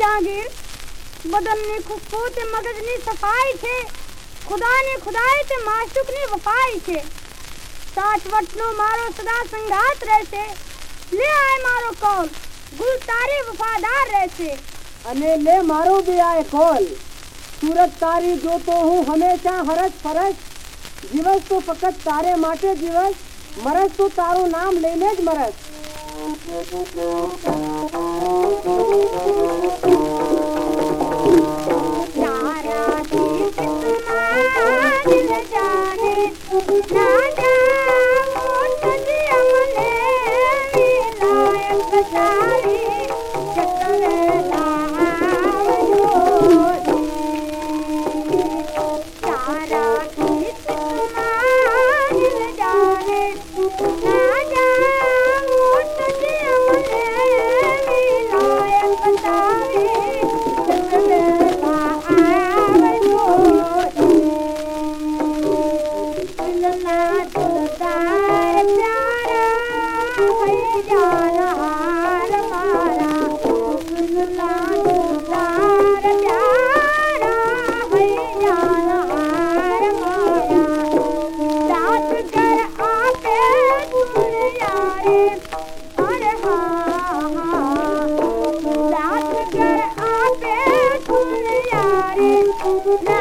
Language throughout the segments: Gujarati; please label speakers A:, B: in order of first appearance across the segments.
A: જાગીર બદનની ખુશ્બુ તે મગજની સફાઈ છે ખુદાની ખુદાઈ તે માશુકની વફાઈ છે સાચવટનો મારો સદા સંગાત રહેશે લે આય મારો કોલ ગુલ તારી વફાદાર રહેશે
B: અને લે મારો બી આય કોલ સુરત તારી જોતો હું હંમેશા હરસ ફરસ દિવસ તો ફક્ત તારે માટે દિવસ મરસ તો તારું નામ લઈને જ મરસ Thank you. Yeah.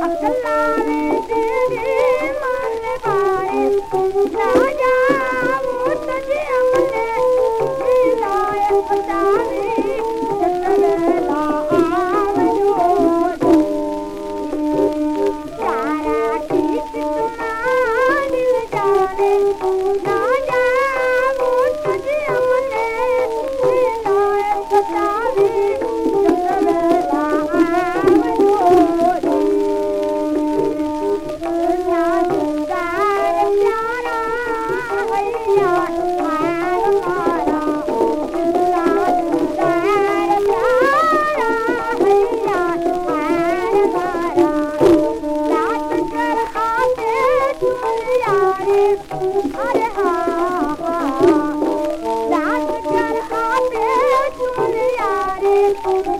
B: पढ़ा ने ते मान वारो Thank you.